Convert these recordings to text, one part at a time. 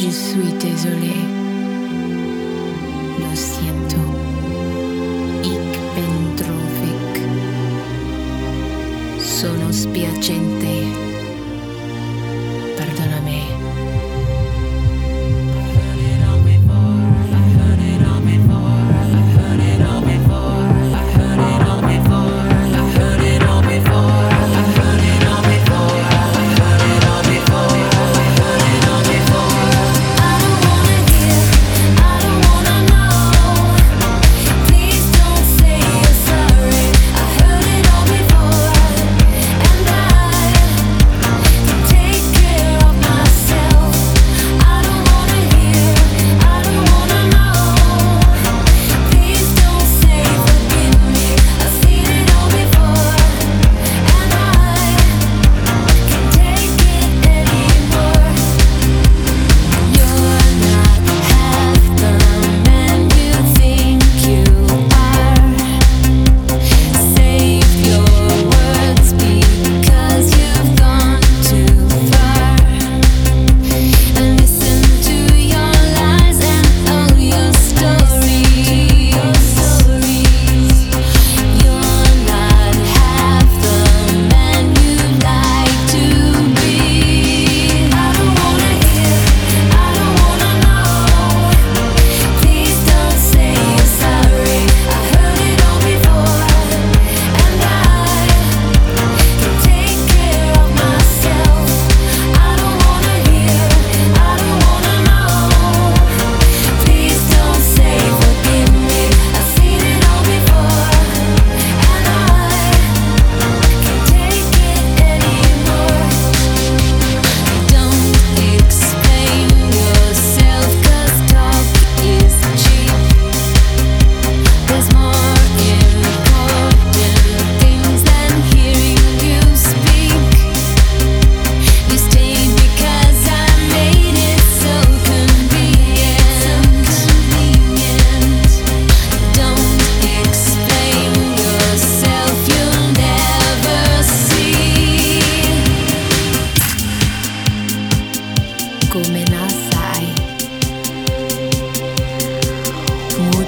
Je suis désolé. Lo siento.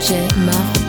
DJ Marc